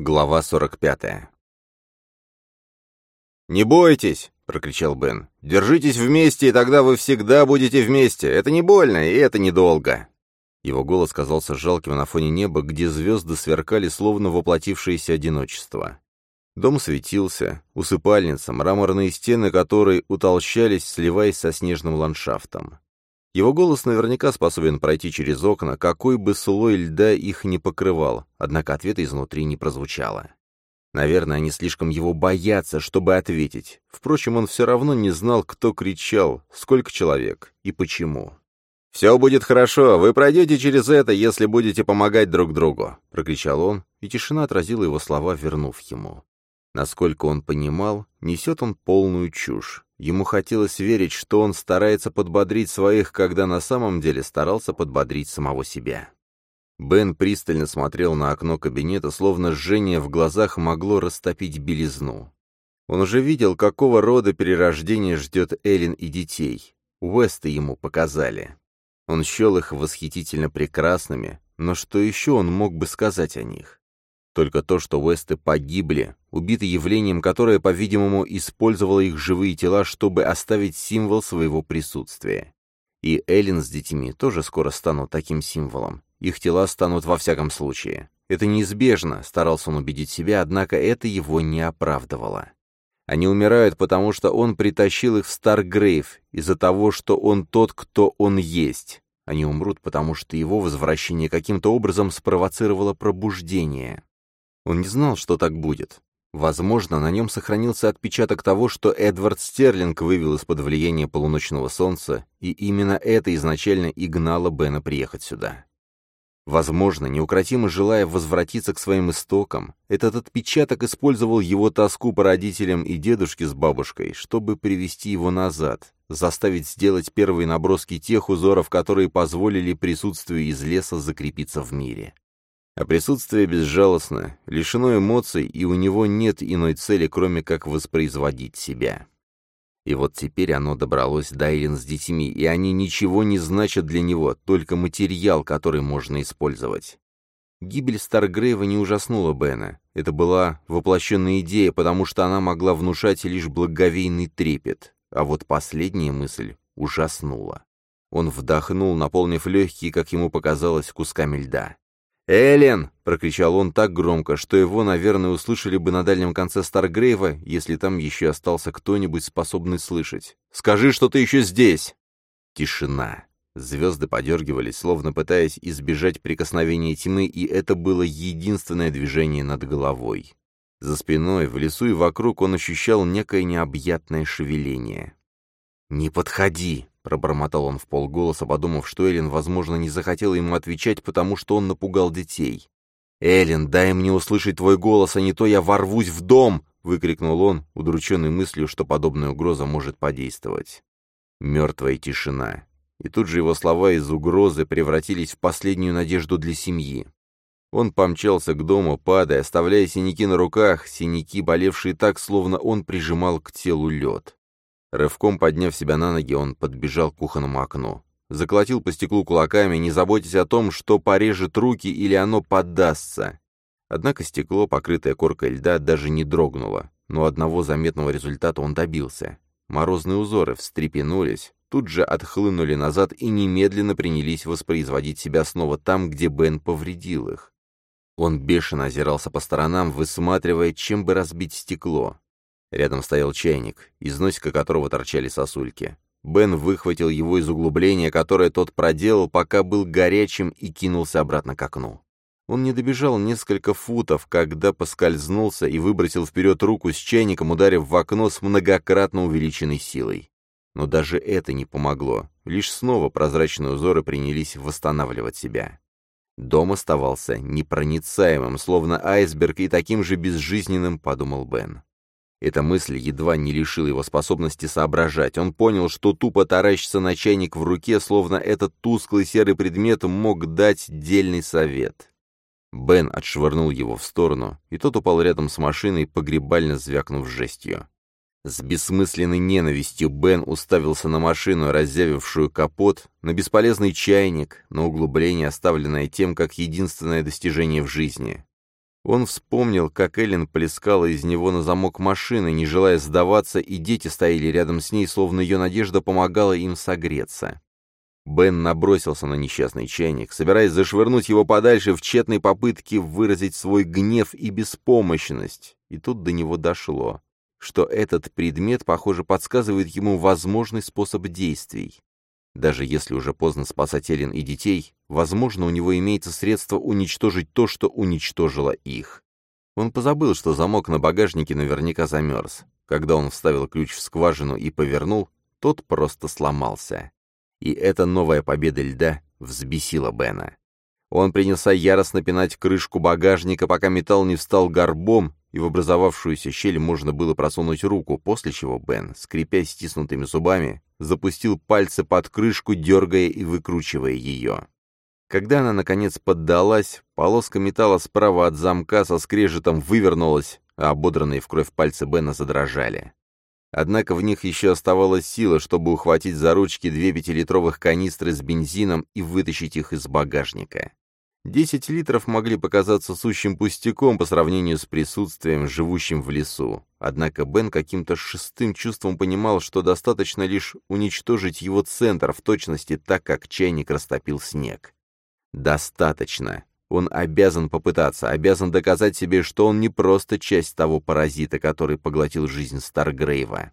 Глава 45 «Не бойтесь!» — прокричал Бен. «Держитесь вместе, и тогда вы всегда будете вместе. Это не больно, и это недолго!» Его голос казался жалким на фоне неба, где звезды сверкали, словно воплотившееся одиночество. Дом светился, усыпальница, мраморные стены которой утолщались, сливаясь со снежным ландшафтом. Его голос наверняка способен пройти через окна, какой бы слой льда их не покрывал, однако ответа изнутри не прозвучало. Наверное, они слишком его боятся, чтобы ответить. Впрочем, он все равно не знал, кто кричал, сколько человек и почему. «Все будет хорошо, вы пройдете через это, если будете помогать друг другу», — прокричал он, и тишина отразила его слова, вернув ему. Насколько он понимал, несет он полную чушь. Ему хотелось верить, что он старается подбодрить своих, когда на самом деле старался подбодрить самого себя. Бен пристально смотрел на окно кабинета, словно жжение в глазах могло растопить белизну. Он уже видел, какого рода перерождение ждет Эллен и детей. Уэсты ему показали. Он счел их восхитительно прекрасными, но что еще он мог бы сказать о них? Только то, что Уэсты погибли, убиты явлением, которое, по-видимому, использовало их живые тела, чтобы оставить символ своего присутствия. И Эллен с детьми тоже скоро станут таким символом. Их тела станут во всяком случае. Это неизбежно, старался он убедить себя, однако это его не оправдывало. Они умирают, потому что он притащил их в Старгрейв, из-за того, что он тот, кто он есть. Они умрут, потому что его возвращение каким-то образом спровоцировало пробуждение. Он не знал, что так будет. Возможно, на нем сохранился отпечаток того, что Эдвард Стерлинг вывел из-под влияния полуночного солнца, и именно это изначально и гнало Бена приехать сюда. Возможно, неукротимо желая возвратиться к своим истокам, этот отпечаток использовал его тоску по родителям и дедушке с бабушкой, чтобы привести его назад, заставить сделать первые наброски тех узоров, которые позволили присутствию из леса закрепиться в мире. А присутствие безжалостно, лишено эмоций, и у него нет иной цели, кроме как воспроизводить себя. И вот теперь оно добралось до Эйлин с детьми, и они ничего не значат для него, только материал, который можно использовать. Гибель Старгрейва не ужаснула Бена. Это была воплощенная идея, потому что она могла внушать лишь благовейный трепет. А вот последняя мысль ужаснула. Он вдохнул, наполнив легкие, как ему показалось, кусками льда. «Эллен!» — прокричал он так громко, что его, наверное, услышали бы на дальнем конце Старгрейва, если там еще остался кто-нибудь, способный слышать. «Скажи, что ты еще здесь!» Тишина. Звезды подергивались, словно пытаясь избежать прикосновения тьмы, и это было единственное движение над головой. За спиной, в лесу и вокруг он ощущал некое необъятное шевеление. «Не подходи!» Пробормотал он в полголоса, подумав, что Эллен, возможно, не захотела ему отвечать, потому что он напугал детей. «Эллен, дай мне услышать твой голос, а не то я ворвусь в дом!» — выкрикнул он, удрученный мыслью, что подобная угроза может подействовать. Мертвая тишина. И тут же его слова из угрозы превратились в последнюю надежду для семьи. Он помчался к дому, падая, оставляя синяки на руках, синяки, болевшие так, словно он прижимал к телу лед. Рывком подняв себя на ноги, он подбежал к кухонному окну. Заколотил по стеклу кулаками, не заботясь о том, что порежет руки или оно поддастся. Однако стекло, покрытое коркой льда, даже не дрогнуло, но одного заметного результата он добился. Морозные узоры встрепенулись, тут же отхлынули назад и немедленно принялись воспроизводить себя снова там, где Бен повредил их. Он бешено озирался по сторонам, высматривая, чем бы разбить стекло. Рядом стоял чайник, из носика которого торчали сосульки. Бен выхватил его из углубления, которое тот проделал, пока был горячим, и кинулся обратно к окну. Он не добежал несколько футов, когда поскользнулся и выбросил вперед руку с чайником, ударив в окно с многократно увеличенной силой. Но даже это не помогло, лишь снова прозрачные узоры принялись восстанавливать себя. Дом оставался непроницаемым, словно айсберг, и таким же безжизненным, подумал Бен. Эта мысль едва не лишила его способности соображать. Он понял, что тупо таращится на чайник в руке, словно этот тусклый серый предмет мог дать дельный совет. Бен отшвырнул его в сторону, и тот упал рядом с машиной, погребально звякнув жестью. С бессмысленной ненавистью Бен уставился на машину, разъявившую капот, на бесполезный чайник, на углубление, оставленное тем как единственное достижение в жизни. Он вспомнил, как Эллен плескала из него на замок машины, не желая сдаваться, и дети стояли рядом с ней, словно ее надежда помогала им согреться. Бен набросился на несчастный чайник, собираясь зашвырнуть его подальше в тщетной попытке выразить свой гнев и беспомощность. И тут до него дошло, что этот предмет, похоже, подсказывает ему возможный способ действий. Даже если уже поздно спасать Эллен и детей, возможно, у него имеется средство уничтожить то, что уничтожило их. Он позабыл, что замок на багажнике наверняка замерз. Когда он вставил ключ в скважину и повернул, тот просто сломался. И эта новая победа льда взбесила Бена. Он принялся яростно пинать крышку багажника, пока металл не встал горбом, и в образовавшуюся щель можно было просунуть руку, после чего Бен, скрипя стиснутыми зубами, запустил пальцы под крышку, дергая и выкручивая ее. Когда она, наконец, поддалась, полоска металла справа от замка со скрежетом вывернулась, а ободранные в кровь пальцы Бена задрожали. Однако в них еще оставалась сила, чтобы ухватить за ручки две пятилитровых канистры с бензином и вытащить их из багажника. Десять литров могли показаться сущим пустяком по сравнению с присутствием, живущим в лесу. Однако Бен каким-то шестым чувством понимал, что достаточно лишь уничтожить его центр в точности так, как чайник растопил снег. Достаточно. Он обязан попытаться, обязан доказать себе, что он не просто часть того паразита, который поглотил жизнь Старгрейва.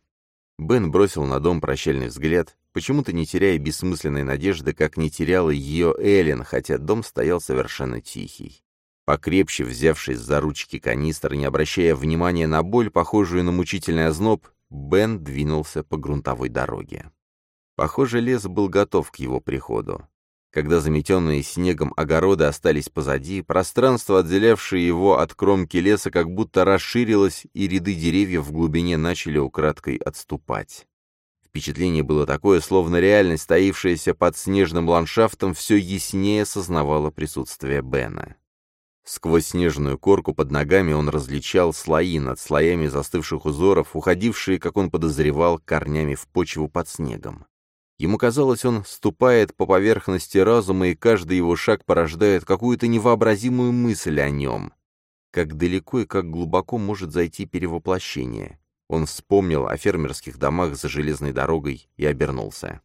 Бен бросил на дом прощальный взгляд, почему-то не теряя бессмысленной надежды, как не теряла ее Эллен, хотя дом стоял совершенно тихий. Покрепче взявшись за ручки канистр, не обращая внимания на боль, похожую на мучительный озноб, Бен двинулся по грунтовой дороге. Похоже, лес был готов к его приходу. Когда заметенные снегом огороды остались позади, пространство, отделявшее его от кромки леса, как будто расширилось, и ряды деревьев в глубине начали украдкой отступать. Впечатление было такое, словно реальность, стоившаяся под снежным ландшафтом, все яснее осознавала присутствие Бена. Сквозь снежную корку под ногами он различал слои над слоями застывших узоров, уходившие, как он подозревал, корнями в почву под снегом. Ему казалось, он ступает по поверхности разума, и каждый его шаг порождает какую-то невообразимую мысль о нем. Как далеко и как глубоко может зайти перевоплощение. Он вспомнил о фермерских домах за железной дорогой и обернулся.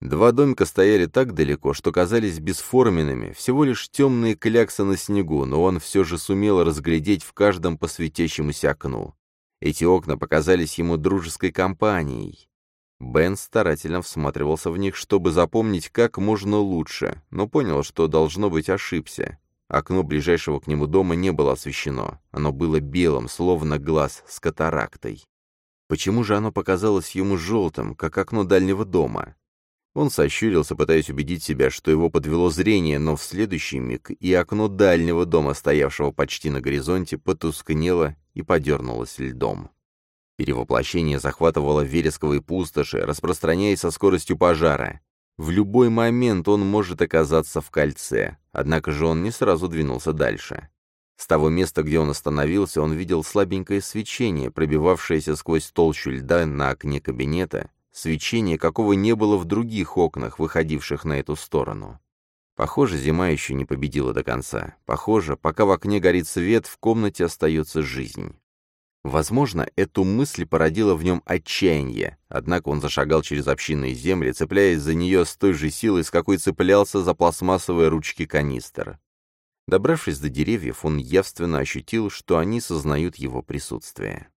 Два домика стояли так далеко, что казались бесформенными, всего лишь темные кляксы на снегу, но он все же сумел разглядеть в каждом по светящемуся окну. Эти окна показались ему дружеской компанией. Бен старательно всматривался в них, чтобы запомнить как можно лучше, но понял, что, должно быть, ошибся. Окно ближайшего к нему дома не было освещено. Оно было белым, словно глаз с катарактой. Почему же оно показалось ему желтым, как окно дальнего дома? Он сощурился, пытаясь убедить себя, что его подвело зрение, но в следующий миг и окно дальнего дома, стоявшего почти на горизонте, потускнело и подернулось льдом. Перевоплощение захватывало вересковые пустоши, распространяясь со скоростью пожара. В любой момент он может оказаться в кольце, однако же он не сразу двинулся дальше. С того места, где он остановился, он видел слабенькое свечение, пробивавшееся сквозь толщу льда на окне кабинета, свечение, какого не было в других окнах, выходивших на эту сторону. Похоже, зима еще не победила до конца. Похоже, пока в окне горит свет, в комнате остается жизнь. Возможно, эту мысль породила в нем отчаяние, однако он зашагал через общинные земли, цепляясь за нее с той же силой, с какой цеплялся за пластмассовые ручки канистр. Добравшись до деревьев, он явственно ощутил, что они сознают его присутствие.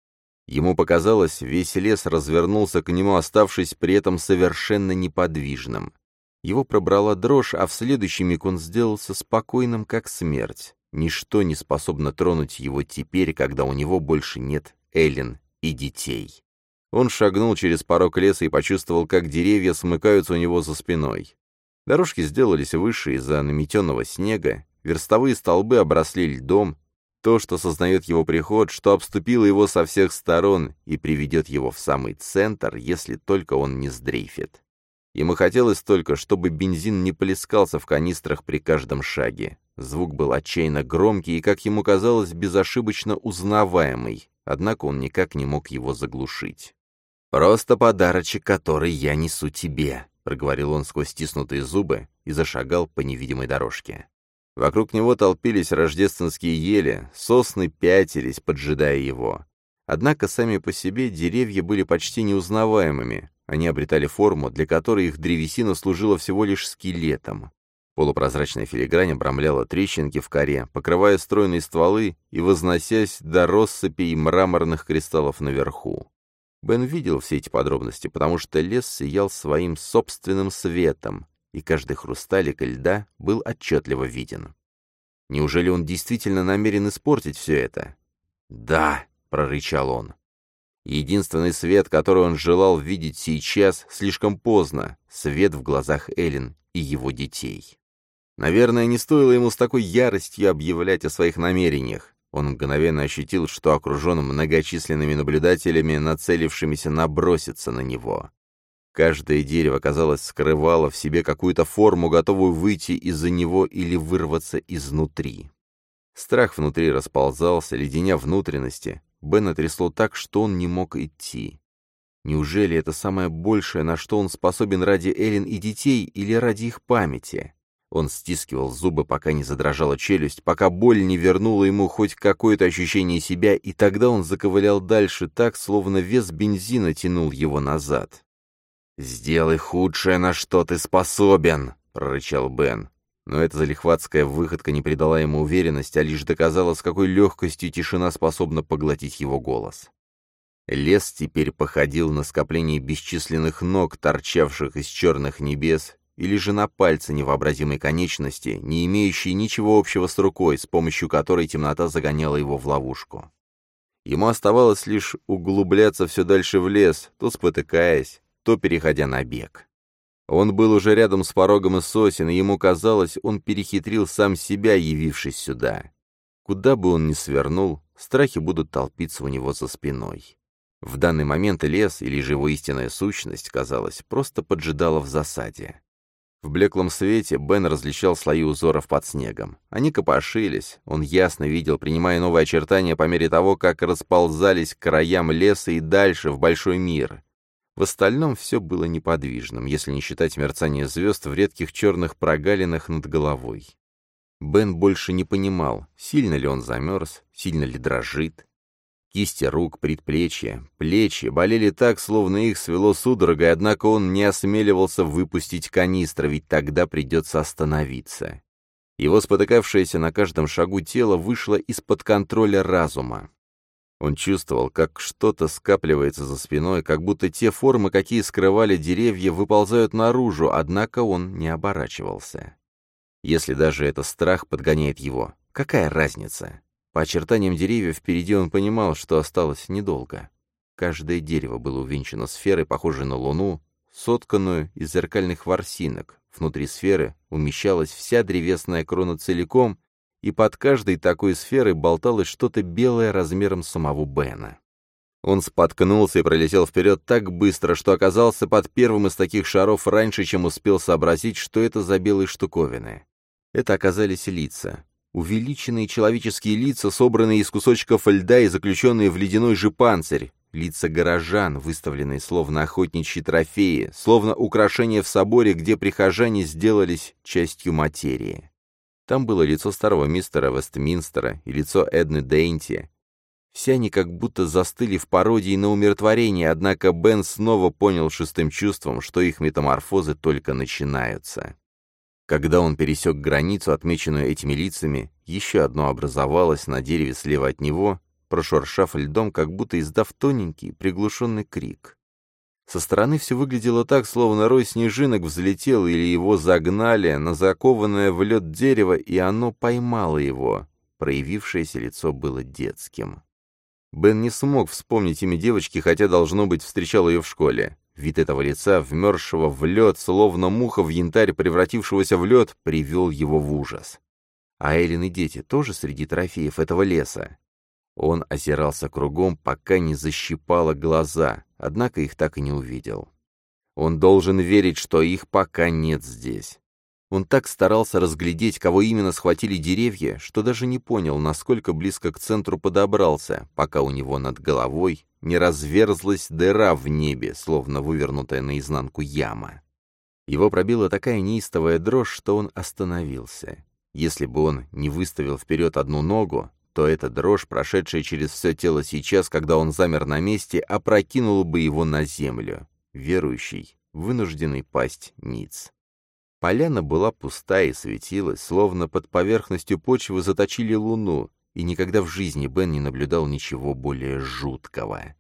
Ему показалось, весь лес развернулся к нему, оставшись при этом совершенно неподвижным. Его пробрала дрожь, а в следующий миг он сделался спокойным, как смерть. Ничто не способно тронуть его теперь, когда у него больше нет Эллен и детей. Он шагнул через порог леса и почувствовал, как деревья смыкаются у него за спиной. Дорожки сделались выше из-за наметенного снега, верстовые столбы обросли льдом, то, что сознает его приход, что обступило его со всех сторон и приведет его в самый центр, если только он не сдрейфит. Ему хотелось только, чтобы бензин не плескался в канистрах при каждом шаге. Звук был отчаянно громкий и, как ему казалось, безошибочно узнаваемый, однако он никак не мог его заглушить. «Просто подарочек, который я несу тебе», — проговорил он сквозь стиснутые зубы и зашагал по невидимой дорожке. Вокруг него толпились рождественские ели, сосны пятились, поджидая его. Однако сами по себе деревья были почти неузнаваемыми, они обретали форму, для которой их древесина служила всего лишь скелетом. Полупрозрачная филигрань обрамляла трещинки в коре, покрывая стройные стволы и возносясь до россыпей мраморных кристаллов наверху. Бен видел все эти подробности, потому что лес сиял своим собственным светом, и каждый хрусталик льда был отчетливо виден. Неужели он действительно намерен испортить все это? «Да», — прорычал он. Единственный свет, который он желал видеть сейчас, слишком поздно, свет в глазах Эллен и его детей. Наверное, не стоило ему с такой яростью объявлять о своих намерениях. Он мгновенно ощутил, что окружен многочисленными наблюдателями, нацелившимися наброситься на него. Каждое дерево, казалось, скрывало в себе какую-то форму, готовую выйти из-за него или вырваться изнутри. Страх внутри расползался, леденя внутренности, Бена трясло так, что он не мог идти. Неужели это самое большее, на что он способен ради Эллен и детей, или ради их памяти? Он стискивал зубы, пока не задрожала челюсть, пока боль не вернула ему хоть какое-то ощущение себя, и тогда он заковылял дальше так, словно вес бензина тянул его назад. «Сделай худшее, на что ты способен!» — прорычал Бен. Но эта залихватская выходка не придала ему уверенности, а лишь доказала, с какой легкостью тишина способна поглотить его голос. Лес теперь походил на скопление бесчисленных ног, торчавших из черных небес, или же на пальцы невообразимой конечности, не имеющей ничего общего с рукой, с помощью которой темнота загоняла его в ловушку. Ему оставалось лишь углубляться все дальше в лес, то спотыкаясь, то переходя на бег. Он был уже рядом с порогом из сосен, и ему казалось, он перехитрил сам себя, явившись сюда. Куда бы он ни свернул, страхи будут толпиться у него за спиной. В данный момент лес, или же его истинная сущность, казалось, просто поджидала в засаде. В блеклом свете Бен различал слои узоров под снегом. Они копошились, он ясно видел, принимая новые очертания по мере того, как расползались к краям леса и дальше, в большой мир. В остальном все было неподвижным, если не считать мерцание звезд в редких черных прогалинах над головой. Бен больше не понимал, сильно ли он замерз, сильно ли дрожит. Кисти рук, предплечья, плечи болели так, словно их свело судорогой, однако он не осмеливался выпустить канистра, ведь тогда придется остановиться. Его спотыкавшееся на каждом шагу тело вышло из-под контроля разума. Он чувствовал, как что-то скапливается за спиной, как будто те формы, какие скрывали деревья, выползают наружу, однако он не оборачивался. Если даже это страх подгоняет его, какая разница? По очертаниям деревьев впереди он понимал, что осталось недолго. Каждое дерево было увенчано сферой, похожей на луну, сотканную из зеркальных ворсинок. Внутри сферы умещалась вся древесная крона целиком, и под каждой такой сферой болталось что-то белое размером самого Бена. Он споткнулся и пролетел вперед так быстро, что оказался под первым из таких шаров раньше, чем успел сообразить, что это за белые штуковины. Это оказались лица. Увеличенные человеческие лица, собранные из кусочков льда и заключенные в ледяной же панцирь. Лица горожан, выставленные словно охотничьи трофеи, словно украшения в соборе, где прихожане сделались частью материи. Там было лицо старого мистера Вестминстера и лицо Эдны Дейнти. Все они как будто застыли в пародии на умиротворение, однако Бен снова понял шестым чувством, что их метаморфозы только начинаются. Когда он пересек границу, отмеченную этими лицами, еще одно образовалось на дереве слева от него, прошуршав льдом, как будто издав тоненький, приглушенный крик. Со стороны все выглядело так, словно рой снежинок взлетел или его загнали на закованное в лед дерево, и оно поймало его. Проявившееся лицо было детским. Бен не смог вспомнить имя девочки, хотя, должно быть, встречал ее в школе. Вид этого лица, вмерзшего в лед, словно муха в янтарь, превратившегося в лед, привел его в ужас. А Эллен и дети тоже среди трофеев этого леса. Он озирался кругом, пока не защипало глаза, однако их так и не увидел. Он должен верить, что их пока нет здесь. Он так старался разглядеть, кого именно схватили деревья, что даже не понял, насколько близко к центру подобрался, пока у него над головой не разверзлась дыра в небе, словно вывернутая наизнанку яма. Его пробила такая неистовая дрожь, что он остановился. Если бы он не выставил вперед одну ногу, то эта дрожь, прошедшая через все тело сейчас, когда он замер на месте, опрокинула бы его на землю. Верующий, вынужденный пасть ниц. Поляна была пуста и светилась, словно под поверхностью почвы заточили луну, и никогда в жизни Бен не наблюдал ничего более жуткого.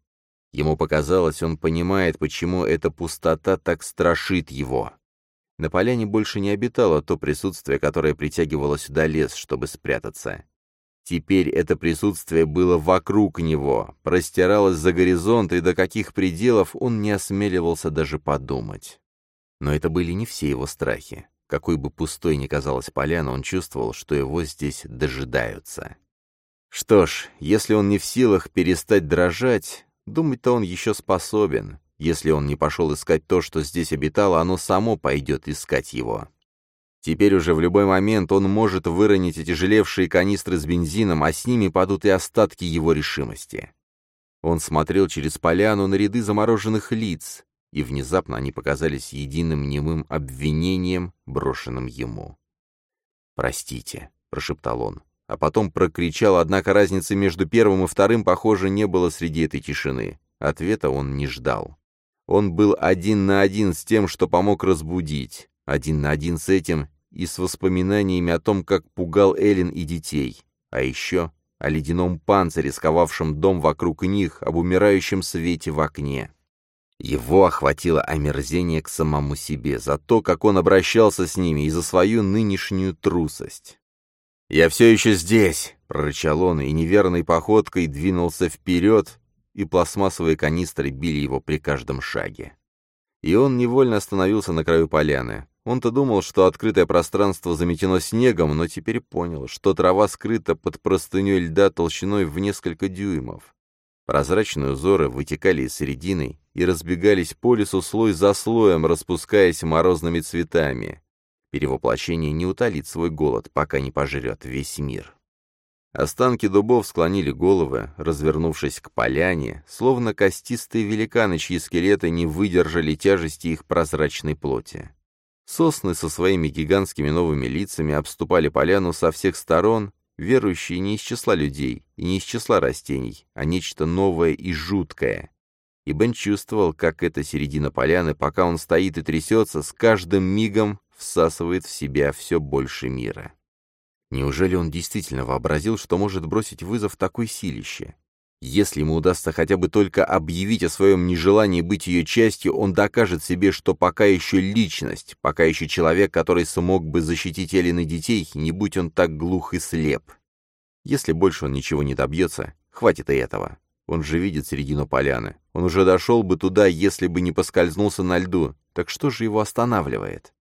Ему показалось, он понимает, почему эта пустота так страшит его. На поляне больше не обитало то присутствие, которое притягивало сюда лес, чтобы спрятаться. Теперь это присутствие было вокруг него, простиралось за горизонт, и до каких пределов он не осмеливался даже подумать. Но это были не все его страхи. Какой бы пустой ни казалась поляна, он чувствовал, что его здесь дожидаются. Что ж, если он не в силах перестать дрожать, думать-то он еще способен. Если он не пошел искать то, что здесь обитало, оно само пойдет искать его. Теперь уже в любой момент он может выронить отяжелевшие канистры с бензином, а с ними падут и остатки его решимости. Он смотрел через поляну на ряды замороженных лиц, и внезапно они показались единым немым обвинением, брошенным ему. «Простите», — прошептал он, а потом прокричал, однако разницы между первым и вторым, похоже, не было среди этой тишины. Ответа он не ждал. Он был один на один с тем, что помог разбудить, один на один с этим и с воспоминаниями о том, как пугал Эллен и детей, а еще о ледяном панцире, сковавшем дом вокруг них, об умирающем свете в окне. Его охватило омерзение к самому себе за то, как он обращался с ними и за свою нынешнюю трусость. «Я все еще здесь!» — прорычал он, и неверной походкой двинулся вперед, и пластмассовые канистры били его при каждом шаге. И он невольно остановился на краю поляны. Он-то думал, что открытое пространство заметено снегом, но теперь понял, что трава скрыта под простыней льда толщиной в несколько дюймов. Прозрачные узоры вытекали из середины и разбегались по лесу слой за слоем, распускаясь морозными цветами. Перевоплощение не утолит свой голод, пока не пожрет весь мир. Останки дубов склонили головы, развернувшись к поляне, словно костистые великаны, чьи скелеты не выдержали тяжести их прозрачной плоти. Сосны со своими гигантскими новыми лицами обступали поляну со всех сторон, верующие не из числа людей и не из числа растений, а нечто новое и жуткое. И Бен чувствовал, как эта середина поляны, пока он стоит и трясется, с каждым мигом всасывает в себя все больше мира. Неужели он действительно вообразил, что может бросить вызов такой силище? Если ему удастся хотя бы только объявить о своем нежелании быть ее частью, он докажет себе, что пока еще личность, пока еще человек, который смог бы защитить Эллен детей, не будь он так глух и слеп. Если больше он ничего не добьется, хватит и этого. Он же видит середину поляны. Он уже дошел бы туда, если бы не поскользнулся на льду. Так что же его останавливает?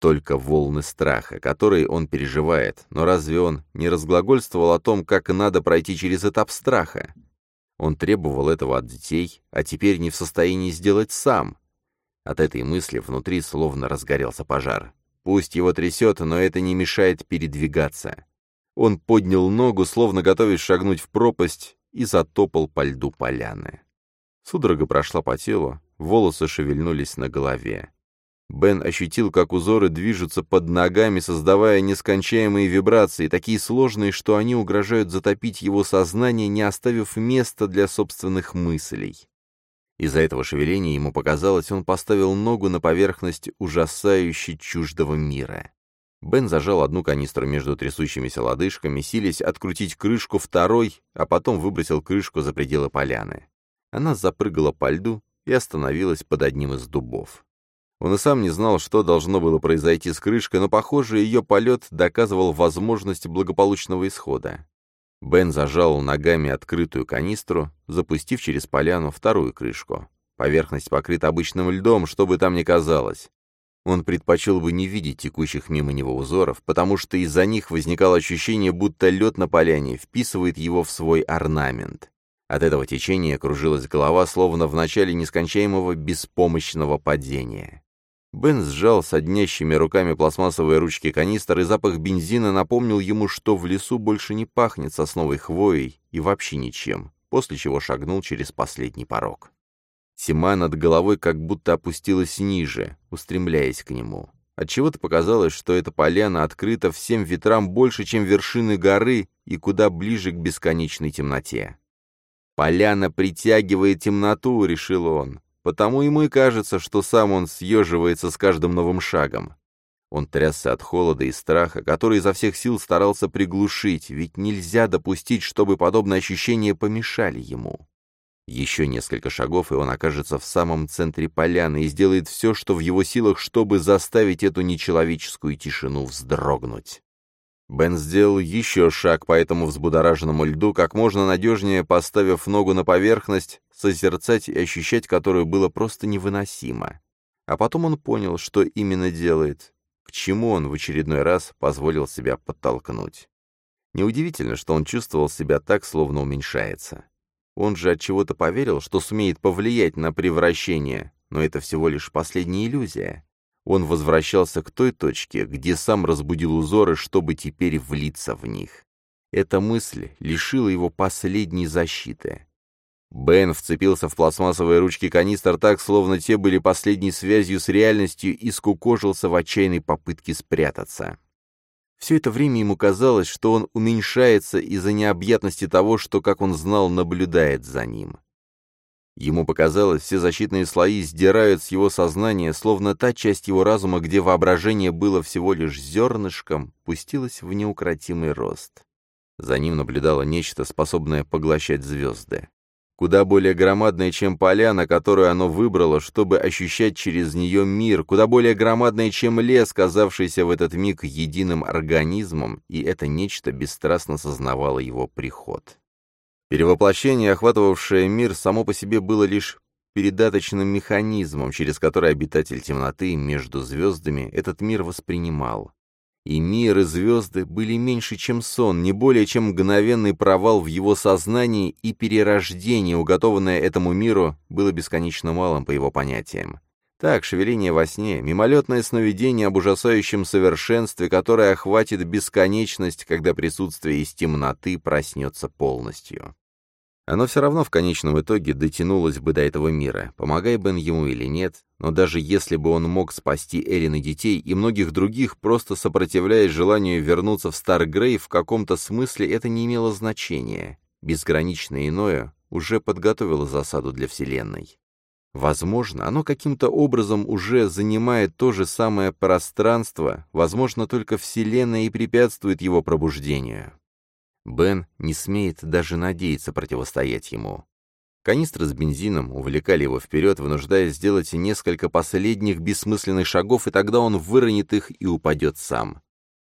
Только волны страха, которые он переживает. Но разве он не разглагольствовал о том, как надо пройти через этап страха? Он требовал этого от детей, а теперь не в состоянии сделать сам. От этой мысли внутри словно разгорелся пожар. Пусть его трясет, но это не мешает передвигаться. Он поднял ногу, словно готовясь шагнуть в пропасть, и затопал по льду поляны. Судорога прошла по телу, волосы шевельнулись на голове. Бен ощутил, как узоры движутся под ногами, создавая нескончаемые вибрации, такие сложные, что они угрожают затопить его сознание, не оставив места для собственных мыслей. Из-за этого шевеления ему показалось, он поставил ногу на поверхность ужасающе чуждого мира. Бен зажал одну канистру между трясущимися лодыжками, силясь открутить крышку второй, а потом выбросил крышку за пределы поляны. Она запрыгала по льду и остановилась под одним из дубов. Он и сам не знал, что должно было произойти с крышкой, но, похоже, ее полет доказывал возможность благополучного исхода. Бен зажал ногами открытую канистру, запустив через поляну вторую крышку. Поверхность покрыта обычным льдом, что бы там ни казалось. Он предпочел бы не видеть текущих мимо него узоров, потому что из-за них возникало ощущение, будто лед на поляне вписывает его в свой орнамент. От этого течения кружилась голова, словно в начале нескончаемого беспомощного падения. Бен сжал соднящими руками пластмассовые ручки канистр, и запах бензина напомнил ему, что в лесу больше не пахнет сосновой хвоей и вообще ничем, после чего шагнул через последний порог. Тьма над головой как будто опустилась ниже, устремляясь к нему. Отчего-то показалось, что эта поляна открыта всем ветрам больше, чем вершины горы, и куда ближе к бесконечной темноте. «Поляна притягивает темноту», — решил он. Потому ему и кажется, что сам он съеживается с каждым новым шагом. Он трясся от холода и страха, который изо всех сил старался приглушить, ведь нельзя допустить, чтобы подобные ощущения помешали ему. Еще несколько шагов, и он окажется в самом центре поляны и сделает все, что в его силах, чтобы заставить эту нечеловеческую тишину вздрогнуть. Бен сделал еще шаг по этому взбудораженному льду, как можно надежнее поставив ногу на поверхность, созерцать и ощущать которую было просто невыносимо. А потом он понял, что именно делает, к чему он в очередной раз позволил себя подтолкнуть. Неудивительно, что он чувствовал себя так, словно уменьшается. Он же от чего-то поверил, что сумеет повлиять на превращение, но это всего лишь последняя иллюзия. Он возвращался к той точке, где сам разбудил узоры, чтобы теперь влиться в них. Эта мысль лишила его последней защиты. Бен вцепился в пластмассовые ручки канистр так, словно те были последней связью с реальностью и скукожился в отчаянной попытке спрятаться. Все это время ему казалось, что он уменьшается из-за необъятности того, что, как он знал, наблюдает за ним. Ему показалось, все защитные слои сдирают с его сознания, словно та часть его разума, где воображение было всего лишь зернышком, пустилась в неукротимый рост. За ним наблюдало нечто, способное поглощать звезды куда более громадное, чем поляна, которую оно выбрало, чтобы ощущать через нее мир, куда более громадное, чем лес, казавшийся в этот миг единым организмом, и это нечто бесстрастно сознавало его приход. Перевоплощение, охватывавшее мир, само по себе было лишь передаточным механизмом, через который обитатель темноты между звездами этот мир воспринимал. И мир, и звезды были меньше, чем сон, не более чем мгновенный провал в его сознании, и перерождение, уготованное этому миру, было бесконечно малым по его понятиям. Так, шевеление во сне, мимолетное сновидение об ужасающем совершенстве, которое охватит бесконечность, когда присутствие из темноты проснется полностью. Оно все равно в конечном итоге дотянулось бы до этого мира, помогай Бен ему или нет, но даже если бы он мог спасти Эрин и детей и многих других, просто сопротивляясь желанию вернуться в Старгрей, в каком-то смысле это не имело значения. Безграничное иное уже подготовило засаду для Вселенной. Возможно, оно каким-то образом уже занимает то же самое пространство, возможно, только Вселенная и препятствует его пробуждению. Бен не смеет даже надеяться противостоять ему. Канистры с бензином увлекали его вперед, вынуждая сделать несколько последних бессмысленных шагов, и тогда он выронит их и упадет сам.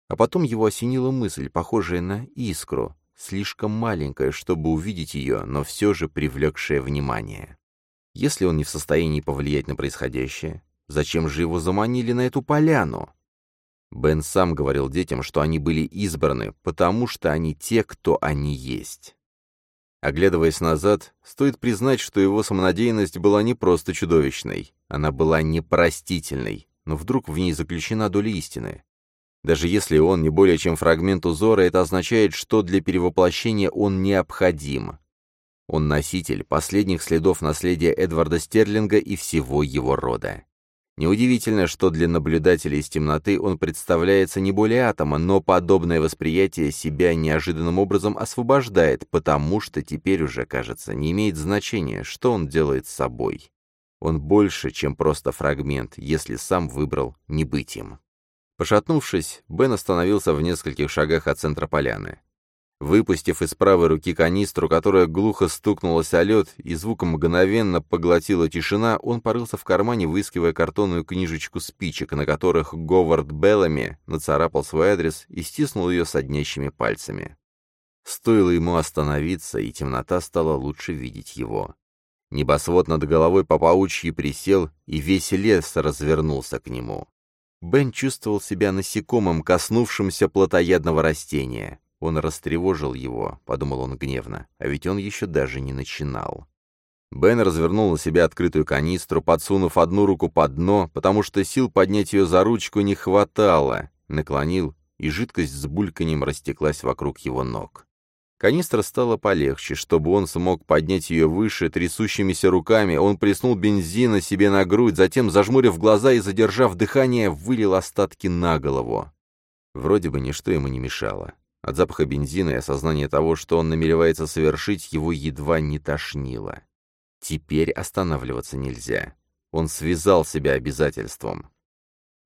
А потом его осенила мысль, похожая на искру, слишком маленькая, чтобы увидеть ее, но все же привлекшая внимание. Если он не в состоянии повлиять на происходящее, зачем же его заманили на эту поляну? Бен сам говорил детям, что они были избраны, потому что они те, кто они есть. Оглядываясь назад, стоит признать, что его самонадеянность была не просто чудовищной, она была непростительной, но вдруг в ней заключена доля истины. Даже если он не более чем фрагмент узора, это означает, что для перевоплощения он необходим. Он носитель последних следов наследия Эдварда Стерлинга и всего его рода. Неудивительно, что для наблюдателя из темноты он представляется не более атома, но подобное восприятие себя неожиданным образом освобождает, потому что теперь уже, кажется, не имеет значения, что он делает с собой. Он больше, чем просто фрагмент, если сам выбрал не быть им. Пошатнувшись, Бен остановился в нескольких шагах от центра поляны. Выпустив из правой руки канистру, которая глухо стукнулась о лед, и звуком мгновенно поглотила тишина, он порылся в кармане, выискивая картонную книжечку спичек, на которых Говард Беллами нацарапал свой адрес и стиснул ее соднящими пальцами. Стоило ему остановиться, и темнота стала лучше видеть его. Небосвод над головой по паучьи присел, и весь лес развернулся к нему. Бен чувствовал себя насекомым, коснувшимся плотоядного растения. Он растревожил его, подумал он гневно, а ведь он еще даже не начинал. Бен развернул на себя открытую канистру, подсунув одну руку под дно, потому что сил поднять ее за ручку не хватало, наклонил, и жидкость с бульканьем растеклась вокруг его ног. Канистра стала полегче. Чтобы он смог поднять ее выше, трясущимися руками, он плеснул бензина себе на грудь, затем, зажмурив глаза и задержав дыхание, вылил остатки на голову. Вроде бы ничто ему не мешало. От запаха бензина и осознания того, что он намеревается совершить, его едва не тошнило. Теперь останавливаться нельзя. Он связал себя обязательством.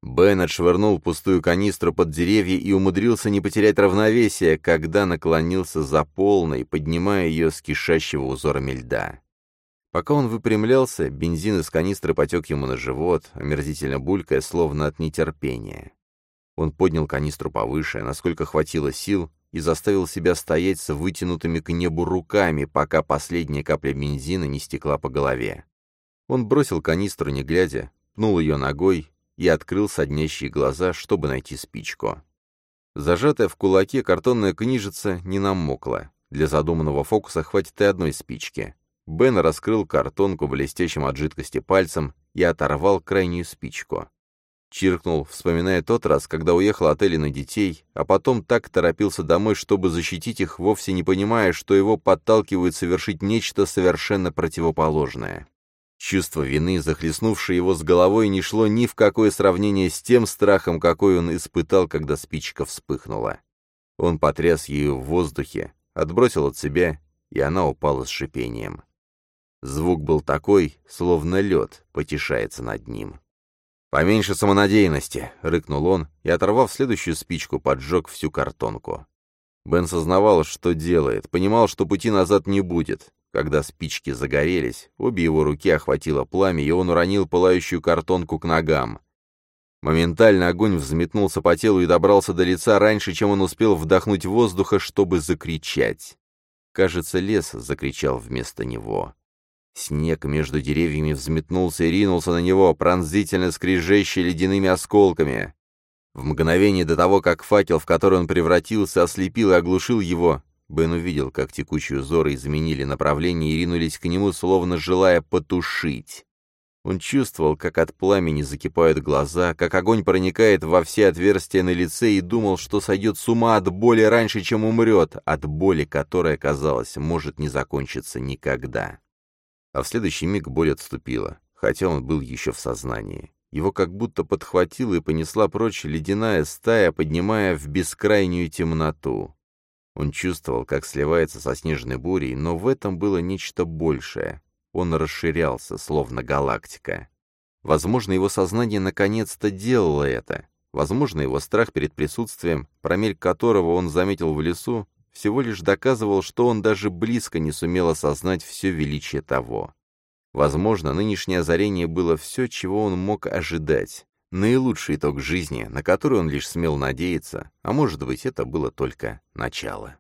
Бен отшвырнул пустую канистру под деревья и умудрился не потерять равновесие, когда наклонился за полной, поднимая ее с кишащего узорами льда. Пока он выпрямлялся, бензин из канистры потек ему на живот, омерзительно булькая, словно от нетерпения. Он поднял канистру повыше, насколько хватило сил, и заставил себя стоять с вытянутыми к небу руками, пока последняя капля бензина не стекла по голове. Он бросил канистру, не глядя, пнул ее ногой и открыл соднящие глаза, чтобы найти спичку. Зажатая в кулаке картонная книжица не намокла. Для задуманного фокуса хватит и одной спички. Бен раскрыл картонку блестящим от жидкости пальцем и оторвал крайнюю спичку. Чиркнул, вспоминая тот раз, когда уехал от на детей, а потом так торопился домой, чтобы защитить их, вовсе не понимая, что его подталкивают совершить нечто совершенно противоположное. Чувство вины, захлестнувшее его с головой, не шло ни в какое сравнение с тем страхом, какой он испытал, когда спичка вспыхнула. Он потряс ее в воздухе, отбросил от себя, и она упала с шипением. Звук был такой, словно лед потешается над ним. «Поменьше самонадеянности!» — рыкнул он и, оторвав следующую спичку, поджег всю картонку. Бен сознавал, что делает, понимал, что пути назад не будет. Когда спички загорелись, обе его руки охватило пламя, и он уронил пылающую картонку к ногам. Моментально огонь взметнулся по телу и добрался до лица раньше, чем он успел вдохнуть воздуха, чтобы закричать. Кажется, лес закричал вместо него. Снег между деревьями взметнулся и ринулся на него, пронзительно скрежеща ледяными осколками. В мгновение до того, как факел, в который он превратился, ослепил и оглушил его, Бен увидел, как текучие узоры изменили направление и ринулись к нему, словно желая потушить. Он чувствовал, как от пламени закипают глаза, как огонь проникает во все отверстия на лице и думал, что сойдет с ума от боли раньше, чем умрет, от боли, которая, казалось, может не закончиться никогда. А в следующий миг боль отступила, хотя он был еще в сознании. Его как будто подхватила и понесла прочь ледяная стая, поднимая в бескрайнюю темноту. Он чувствовал, как сливается со снежной бурей, но в этом было нечто большее. Он расширялся, словно галактика. Возможно, его сознание наконец-то делало это. Возможно, его страх перед присутствием, промельк которого он заметил в лесу, всего лишь доказывал, что он даже близко не сумел осознать все величие того. Возможно, нынешнее озарение было все, чего он мог ожидать. Наилучший итог жизни, на который он лишь смел надеяться, а может быть, это было только начало.